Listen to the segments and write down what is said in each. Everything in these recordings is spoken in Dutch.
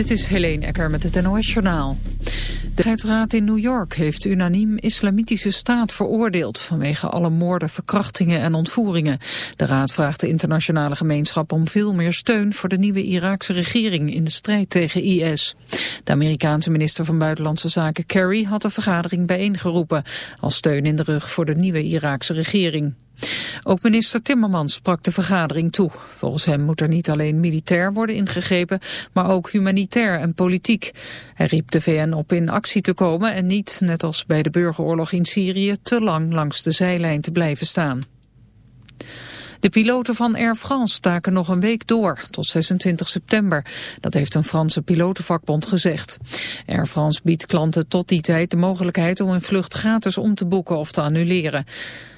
Dit is Helene Ecker met het NOS-journaal. De Rijksraad in New York heeft unaniem islamitische staat veroordeeld... vanwege alle moorden, verkrachtingen en ontvoeringen. De raad vraagt de internationale gemeenschap om veel meer steun... voor de nieuwe Iraakse regering in de strijd tegen IS. De Amerikaanse minister van Buitenlandse Zaken Kerry had de vergadering bijeengeroepen... als steun in de rug voor de nieuwe Iraakse regering. Ook minister Timmermans sprak de vergadering toe. Volgens hem moet er niet alleen militair worden ingegrepen, maar ook humanitair en politiek. Hij riep de VN op in actie te komen en niet, net als bij de burgeroorlog in Syrië, te lang langs de zijlijn te blijven staan. De piloten van Air France staken nog een week door, tot 26 september. Dat heeft een Franse pilotenvakbond gezegd. Air France biedt klanten tot die tijd de mogelijkheid om een vlucht gratis om te boeken of te annuleren.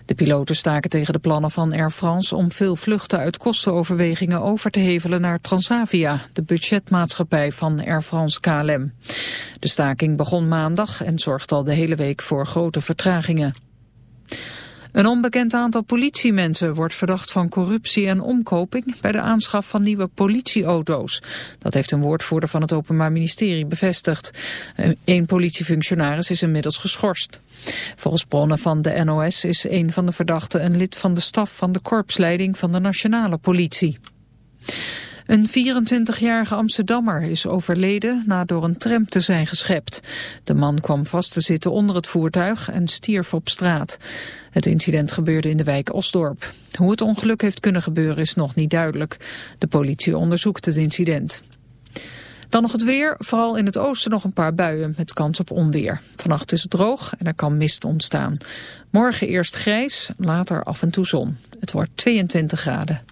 De piloten staken tegen de plannen van Air France om veel vluchten uit kostenoverwegingen over te hevelen naar Transavia, de budgetmaatschappij van Air France KLM. De staking begon maandag en zorgt al de hele week voor grote vertragingen. Een onbekend aantal politiemensen wordt verdacht van corruptie en omkoping bij de aanschaf van nieuwe politieauto's. Dat heeft een woordvoerder van het Openbaar Ministerie bevestigd. Eén politiefunctionaris is inmiddels geschorst. Volgens bronnen van de NOS is een van de verdachten een lid van de staf van de korpsleiding van de nationale politie. Een 24-jarige Amsterdammer is overleden na door een tram te zijn geschept. De man kwam vast te zitten onder het voertuig en stierf op straat. Het incident gebeurde in de wijk Osdorp. Hoe het ongeluk heeft kunnen gebeuren is nog niet duidelijk. De politie onderzoekt het incident. Dan nog het weer, vooral in het oosten nog een paar buien met kans op onweer. Vannacht is het droog en er kan mist ontstaan. Morgen eerst grijs, later af en toe zon. Het wordt 22 graden.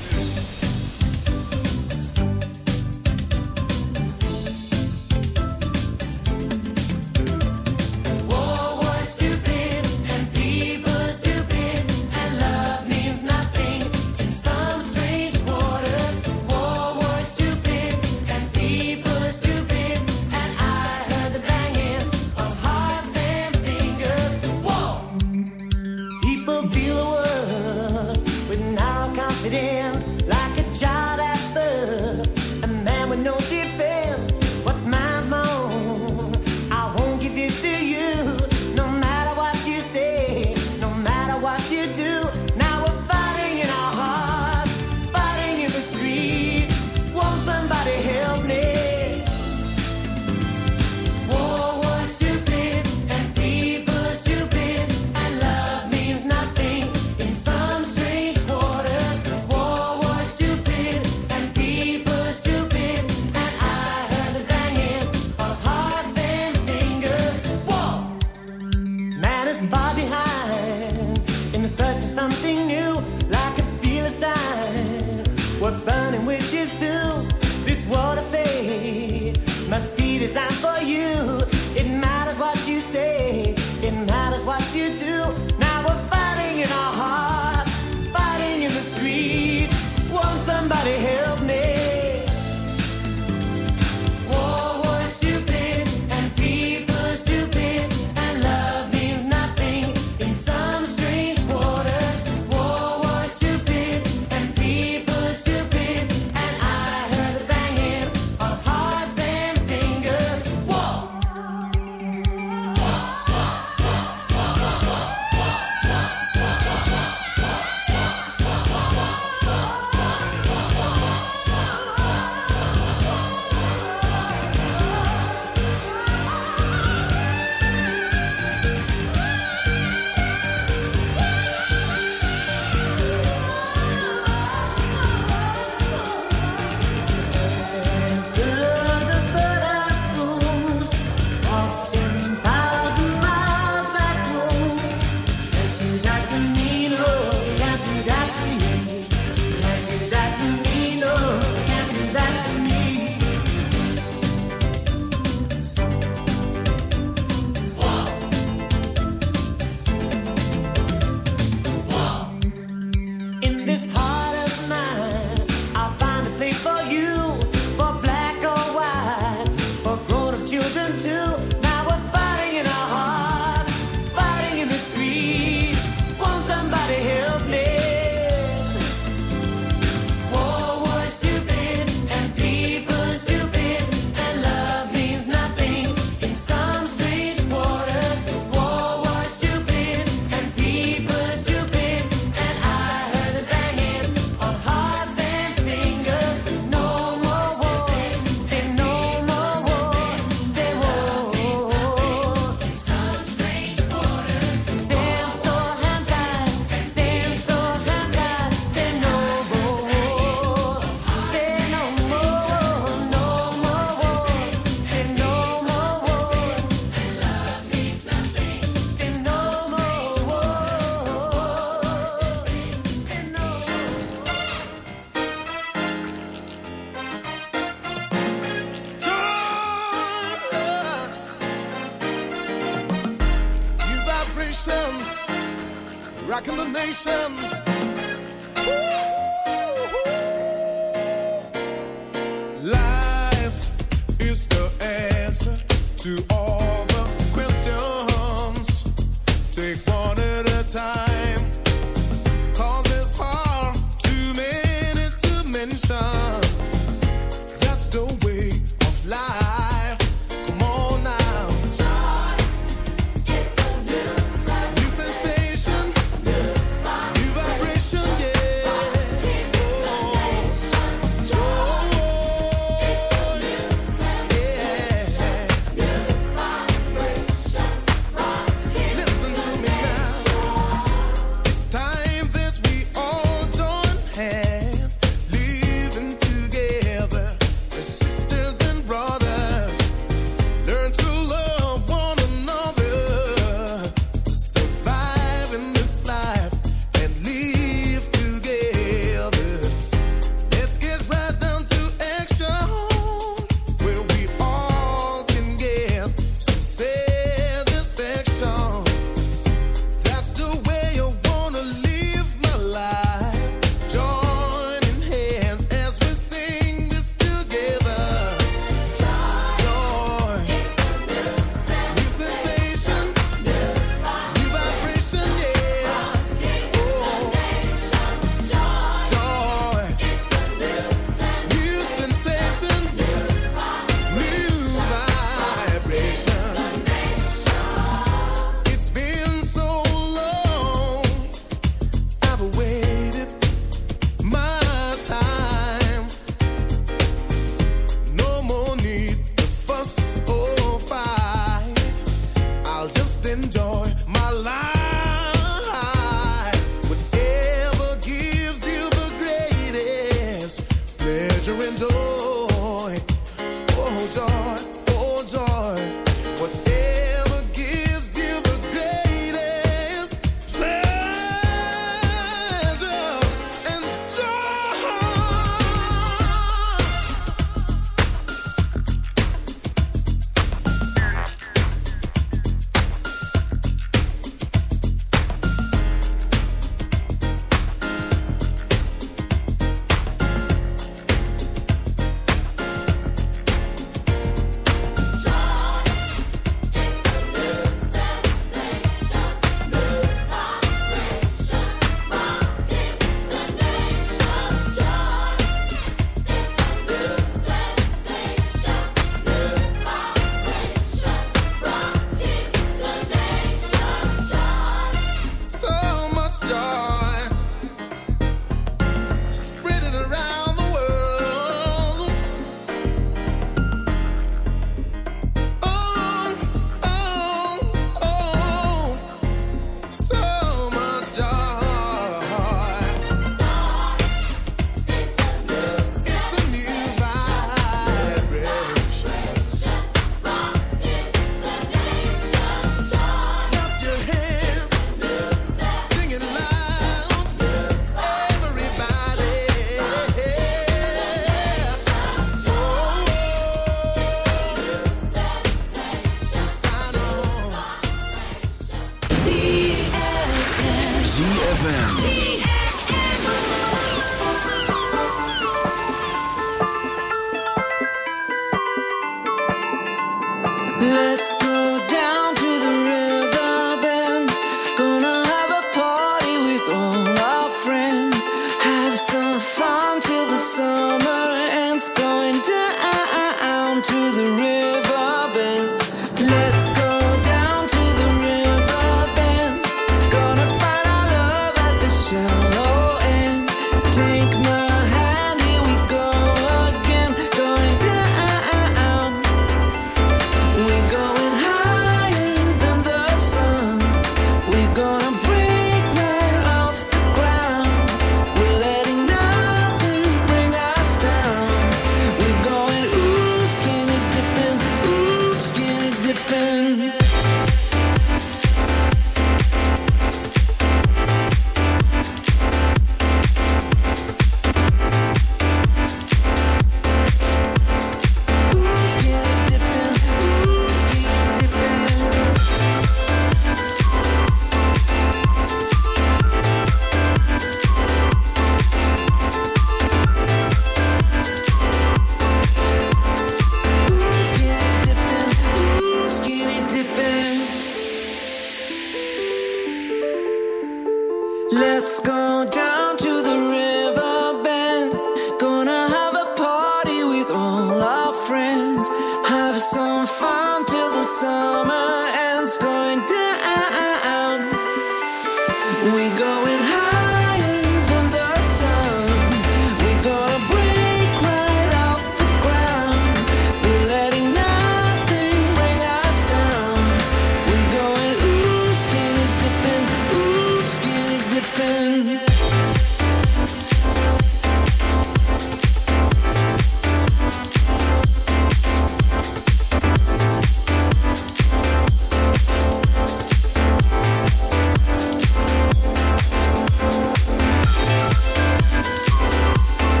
Let's go down.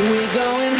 We going